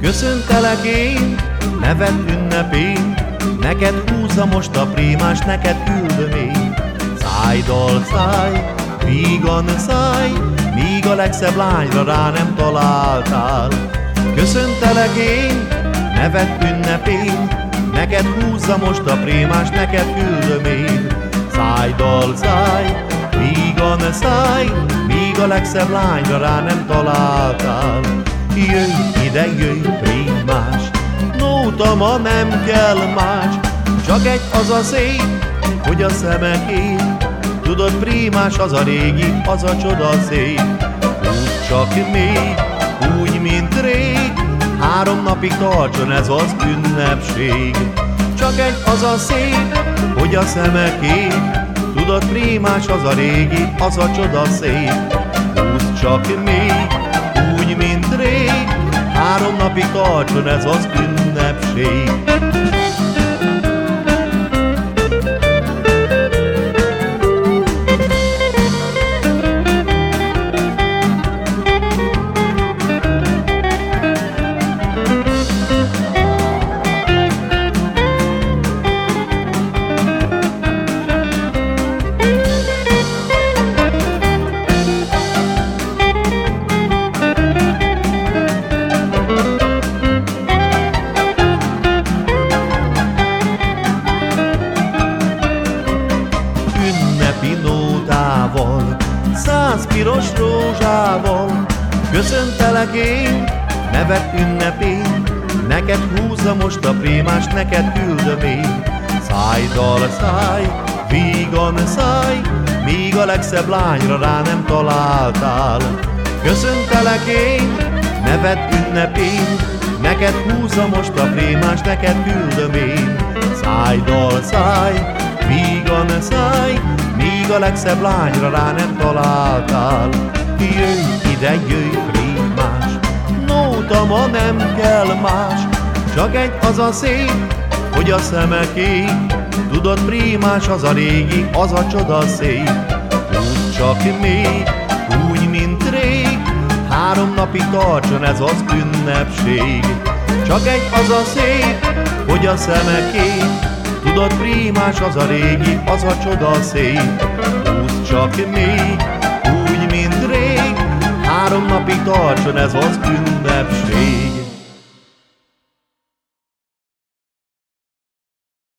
Köszöntelek én, neved ünnepén, Neked húzza most a prímás, neked küldöm én. Szájdal száj, vígan száj, míg a legszebb lányra rá nem találtál. Köszöntelek én, neved ünnepén, Neked húzza most a prímás, neked küldöm én. Szájdal száj, vígan száj, legszebb lányra rá nem találtál. Jöjj ide, jöjj, prímás, nóta ma nem kell más, csak egy az a szép, hogy a szemeké. Tudod, prímás az a régi, az a csoda szép. Úgy csak még, úgy, mint rég, három napig tartson ez az ünnepség. Csak egy az a szép, hogy a szemeké. Tudod, prímás az a régi, az a csoda szép. Úgy csak még, úgy, mint rég, három napig tartson ez az ünnepség. Nótával, száz piros rózsával. Köszöntelek én, nevet ünnepén, neked húzza most a prémás, neked küldöm én. Szájdal száj, vígan száj, míg a legszebb lányra rá nem találtál. Köszöntelek én, neved ünnepén, neked húzza most a prémás, neked küldöm én. Szájdal száj, vígan száj, míg a legszebb lányra rá nem találtál. Jöjj ide, jöjj, prímás, nóta ma nem kell más, csak egy az a szép, hogy a szemeké. Tudod, prímás az a régi, az a csoda szép. Úgy csak még, úgy, mint rég, három napig tartson ez az ünnepség. Csak egy az a szép, hogy a szemeké. Tudod, prímás az a régi, az a csoda szép. Húz csak még, úgy, mint rég, három napig tartson ez az ünnepség.